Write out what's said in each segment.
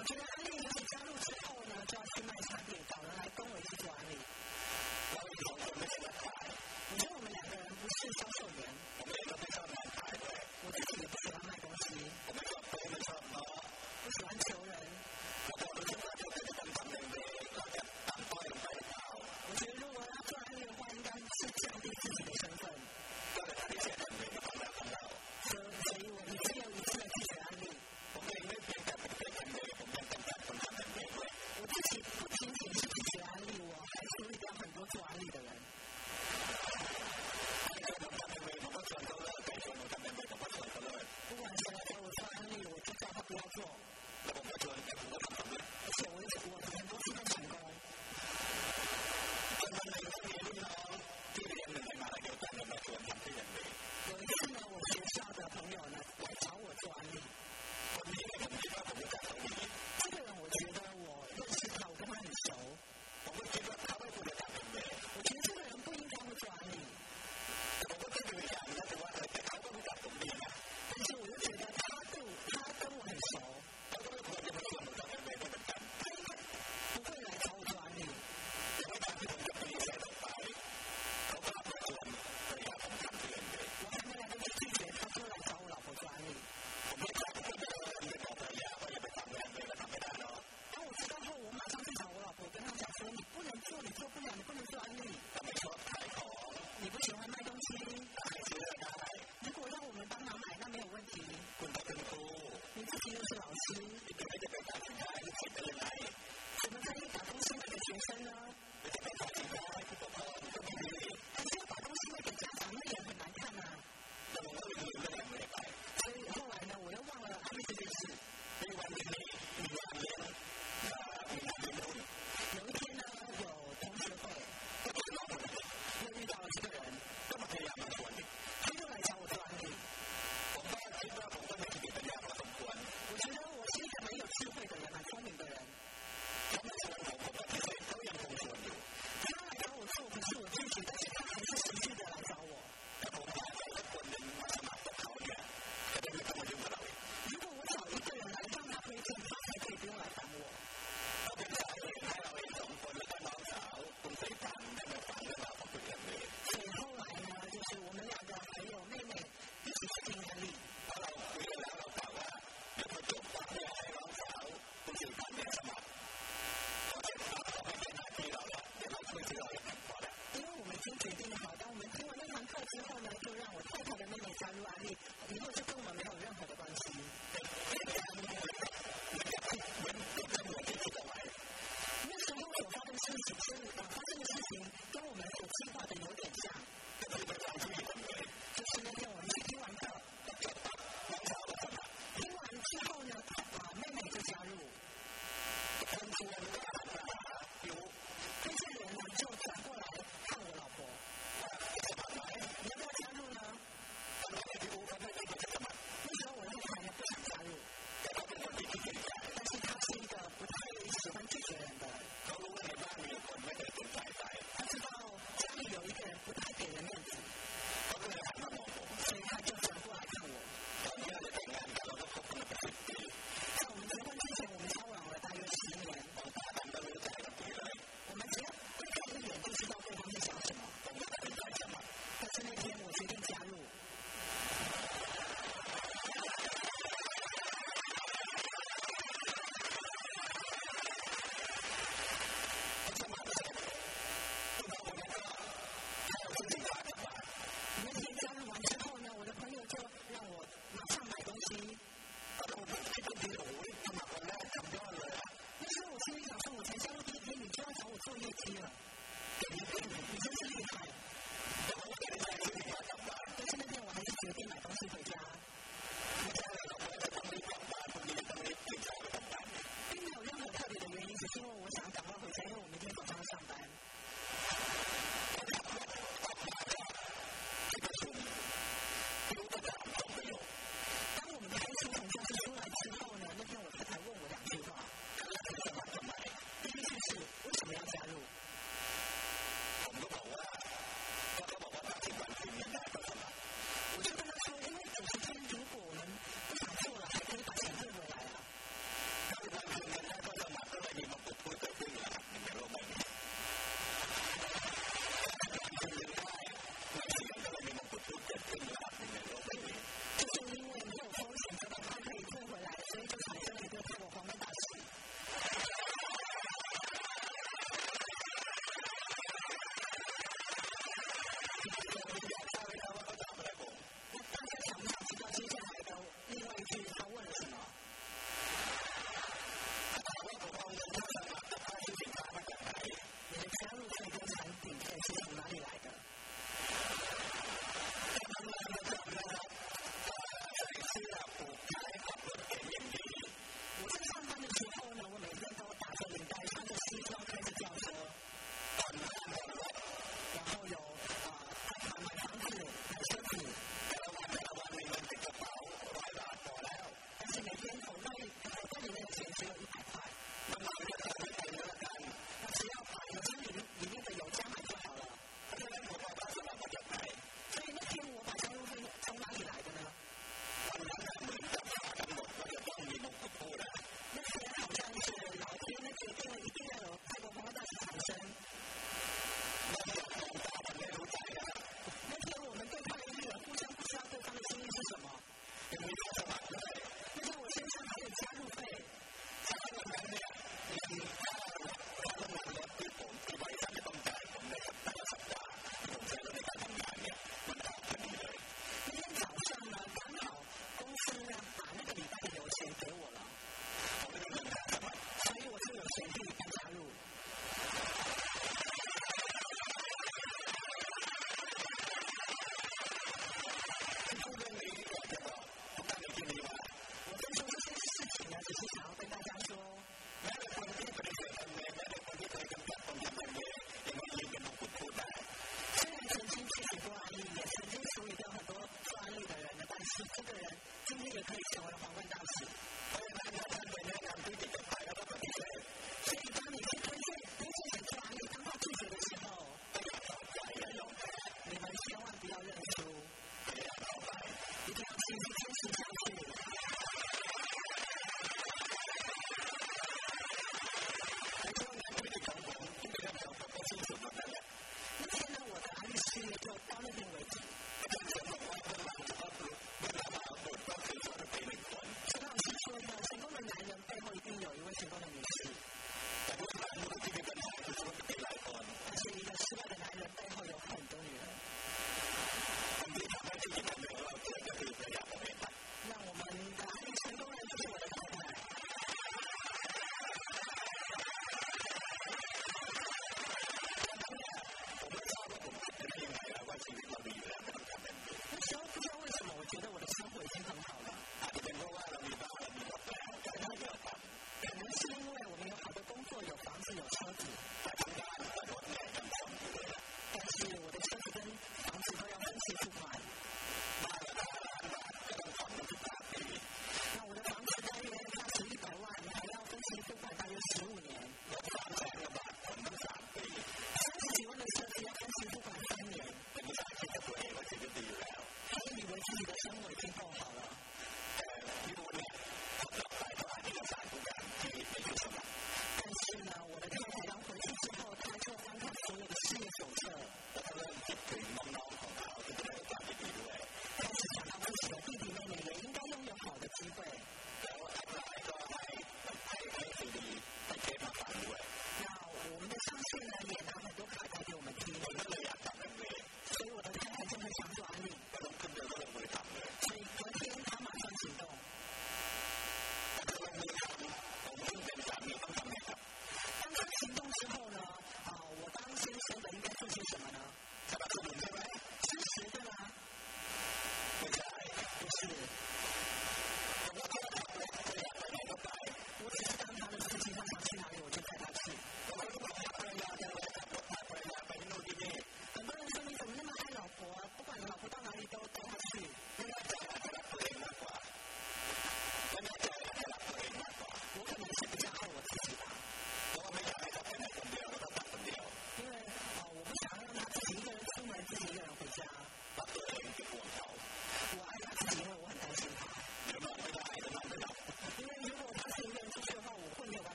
我觉得安利可以加入之后呢，就要去卖产品，反而来跟我一起做安利。我觉得我们这个台，我觉得我们两个人不是销售员，我们也不会叫卖台，我自己也不喜欢卖东西。我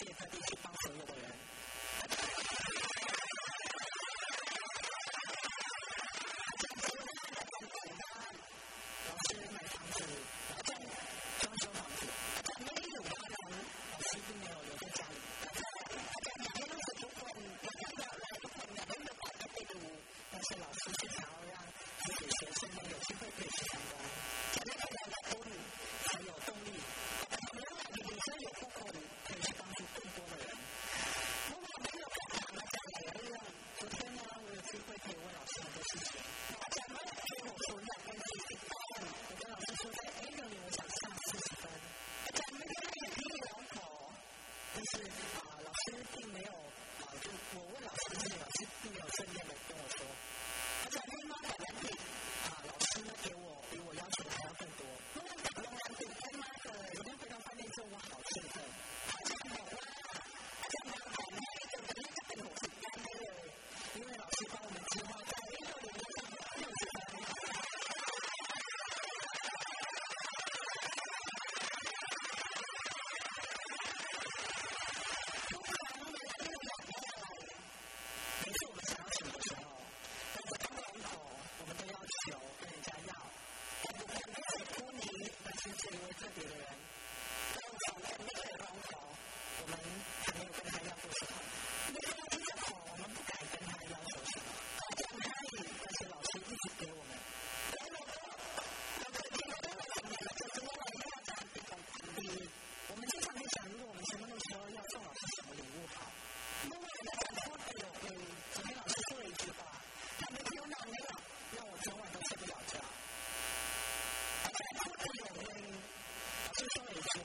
现在必须帮。我问老师这个老师并没有正面的跟我说他想听吗师